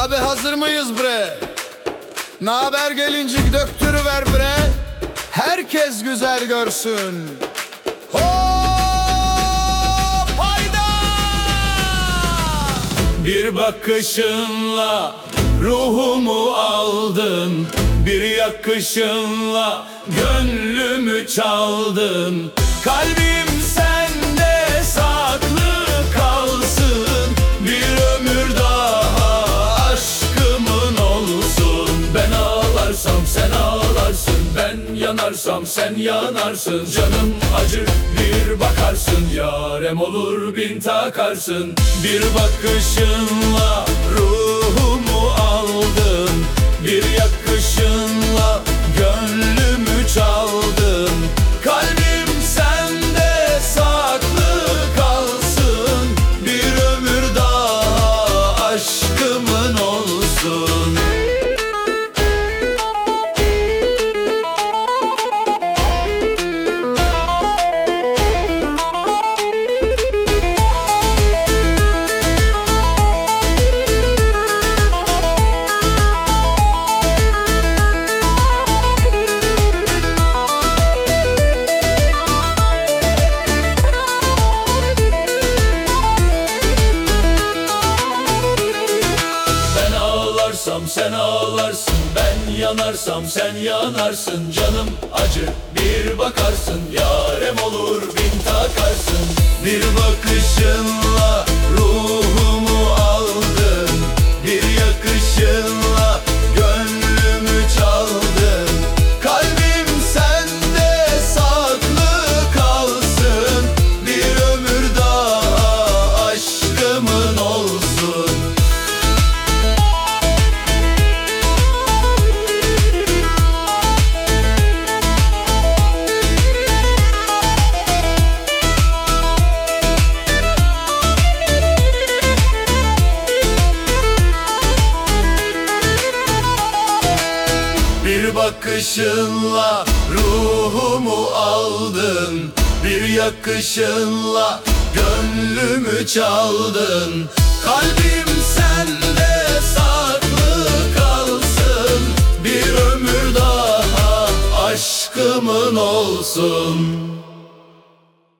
Abi hazır mıyız bre? Naber gelincik döktürüver bre? Herkes güzel görsün. Hop hayda! Bir bakışınla ruhumu aldın. Bir yakışınla gönlümü çaldın. Kalbim ağlarsam sen ağlarsın Ben yanarsam sen yanarsın. Canım acır bir bakarsın Yarem olur bin takarsın. Bir bakışınla ruhumu aldın Bir yakışınla gönlümü ağlarsam sen ağlarsın Ben yanarsam sen yanarsın. Canım acır bir bakarsın Yarem olur bakışınla ruhumu aldın. Bir yakışınla gönlümü çaldın. Kalbim sende saklı kalsın. Bir ömür daha aşkımın olsun